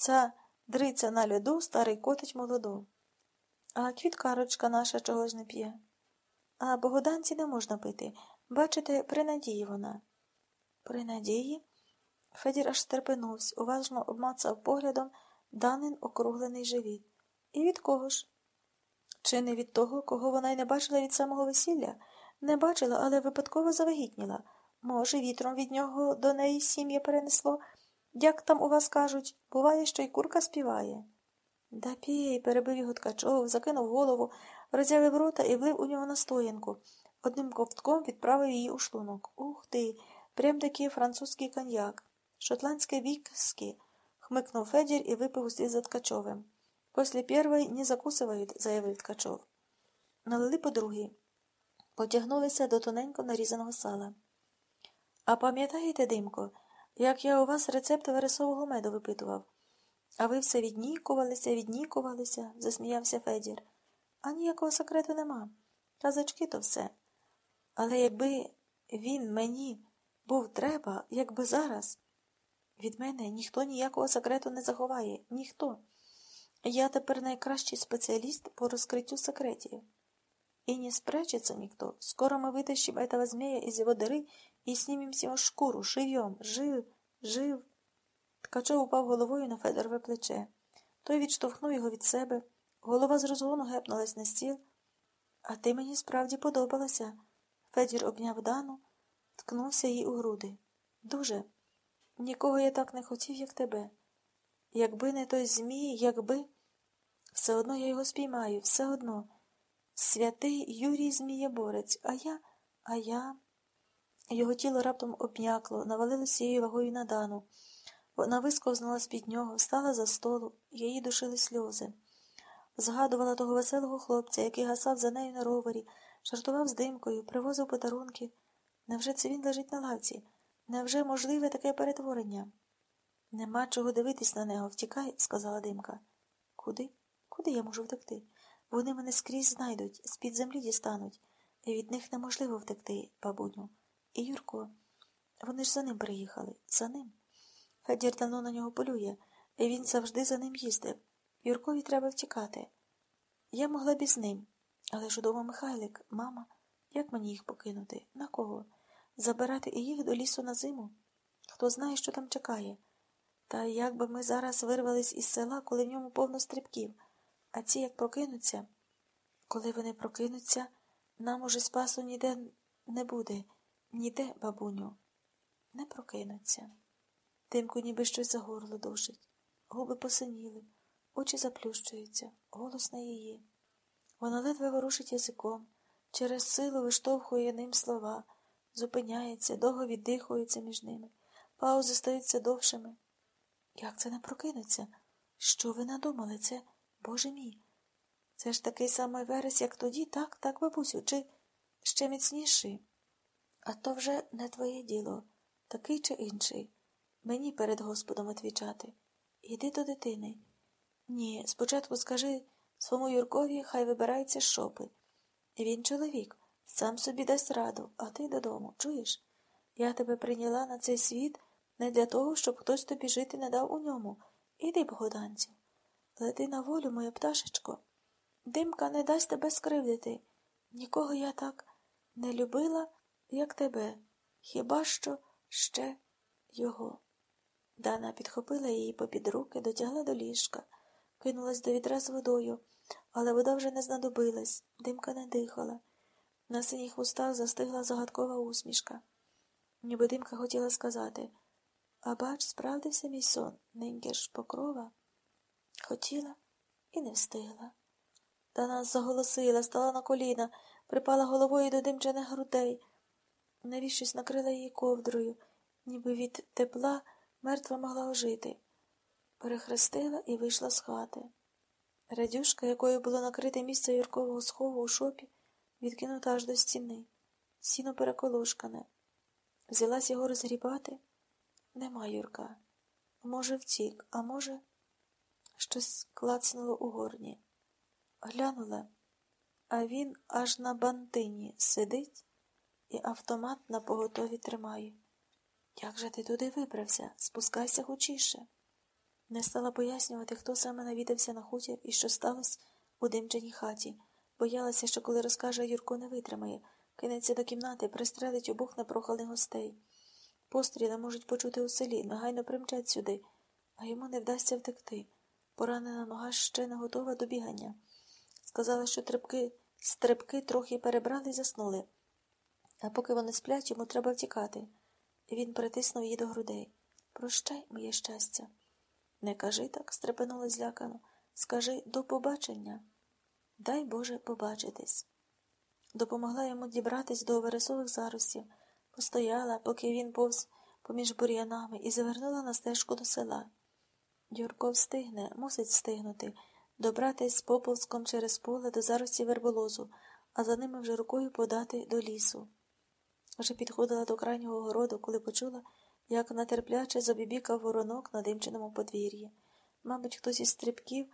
ця дриця на льоду, старий котич молоду. А квіткарочка наша чого ж не п'є. А богоданці не можна пити. Бачите, при надії вона. При надії? Федір аж стерпенувся, уважно обмацав поглядом данин округлений живіт. І від кого ж? Чи не від того, кого вона й не бачила від самого весілля? Не бачила, але випадково завагітніла. Може, вітром від нього до неї сім'я перенесло. Як там у вас кажуть, буває, що й курка співає. Да пій, перебив його Ткачов, закинув голову, роззявив рота і влив у нього настоянку. Одним ковтком відправив її у шлунок. Ух ти, прям такий французький коньяк. Шотландське вікське, хмикнув Федір і випив услід за Ткачовим. Після першої не закусують, заявив Ткачов. Налили по другій. Потягнулися до тоненько нарізаного сала. А пам'ятаєте, Димко, як я у вас рецепт вересового меду випитував? А ви все віднікувалися, віднікувалися, засміявся Федір. А ніякого секрету нема. Казочки то все. Але якби він мені був треба, якби зараз, від мене ніхто ніякого секрету не заховає, ніхто. Я тепер найкращий спеціаліст по розкриттю секретів. И не спрячется никто. Скоро мы вытащим этого змея из его дыры и снимем с шкуру, живьем, жив, жив. Ткачов упав головою на Федорове плече. Той відштовхнув його від себе. Голова з розгону гепнулась на стіл. А ти мені справді подобалася. Федір обняв Дану, ткнувся їй у груди. Дуже. Нікого я так не хотів, як тебе. Якби не той Змій, якби. Все одно я його спіймаю, все одно. Святий Юрій Змієборець, а я, а я. Його тіло раптом обнякло, навалилося її вагою на дану. Вона висковзнула з-під нього, встала за столу, її душили сльози. Згадувала того веселого хлопця, який гасав за нею на ровері, жартував з димкою, привозив подарунки. Невже це він лежить на лавці? Невже можливе таке перетворення? Нема чого дивитись на нього. Втікай, сказала димка. Куди? Куди я можу втекти? Вони мене скрізь знайдуть, з-під землі дістануть, і від них неможливо втекти, бабуню. І Юрко. Вони ж за ним приїхали, за ним. Федір давно на нього полює, і він завжди за ним їздив. Юркові треба втікати. Я могла б із ним, але ж удома Михайлик, мама, як мені їх покинути? На кого? Забирати і їх до лісу на зиму? Хто знає, що там чекає? Та як би ми зараз вирвались із села, коли в ньому повно стрибків, а ці як прокинуться? Коли вони прокинуться, нам уже спасу ніде не буде, ніде, бабуню, не прокинуться. Тимку ніби щось за горло душить, губи посиніли, очі заплющуються, голос на її. Вона ледве ворушить язиком, через силу виштовхує ним слова, зупиняється, довго віддихується між ними, паузи стаються довшими. Як це не прокинуться? Що ви надумали? Це, Боже мій? Це ж такий самий верес, як тоді, так, так, бабусю, чи ще міцніший? А то вже не твоє діло, такий чи інший. Мені перед Господом отвічати. Іди до дитини. Ні, спочатку скажи своєму Юркові, хай вибирається з шопи. Він чоловік, сам собі дасть раду, а ти додому, чуєш? Я тебе прийняла на цей світ не для того, щоб хтось тобі жити не дав у ньому. Іди, богоданцю. Лети на волю, моя пташечко. Димка не дасть тебе скривдити. Нікого я так не любила, як тебе, хіба що ще його. Дана підхопила її попід руки, дотягла до ліжка, кинулась до відра з водою, але вода вже не знадобилась, димка не дихала. На синіх устах застигла загадкова усмішка. Ніби димка хотіла сказати а бач, справдився мій сон, неньки ж покрова. Хотіла і не встигла. Та нас заголосила, стала на коліна, припала головою до димчаних грудей. Навіщось накрила її ковдрою, ніби від тепла мертва могла ожити. Перехрестила і вийшла з хати. Радюшка, якою було накрите місце Юркового схову у шопі, відкинута аж до стіни, сіно переколошкане. Взялась його розгрібати. Нема Юрка. Може, втік, а може, щось клацнуло у горні. Глянула, а він аж на бантині сидить і автомат на поготові тримає. Як же ти туди вибрався? Спускайся гучіше. Не стала пояснювати, хто саме навідався на хутір і що сталося у димчаній хаті. Боялася, що коли розкаже, Юрко не витримає, кинеться до кімнати, пристрелить обох непроханих гостей. Постріли можуть почути у селі, негайно примчать сюди, а йому не вдасться втекти. Поранена нога ще не готова до бігання. Сказала, що трепки, стрибки трохи перебрали і заснули. А поки вони сплять, йому треба втікати. Він притиснув її до грудей. Прощай, моє щастя. Не кажи так, стрепенула злякано. Скажи до побачення. Дай Боже побачитись. Допомогла йому дібратись до вересових заростів, постояла, поки він повз поміж бур'янами, і завернула на стежку до села. Юрко встигне, мусить встигнути, добратись поповзком через поле до зарості верболозу, а за ними вже рукою подати до лісу. Вже підходила до крайнього городу, коли почула, як натерпляче забібікав воронок на димченому подвір'ї. Мабуть, хтось із стрибків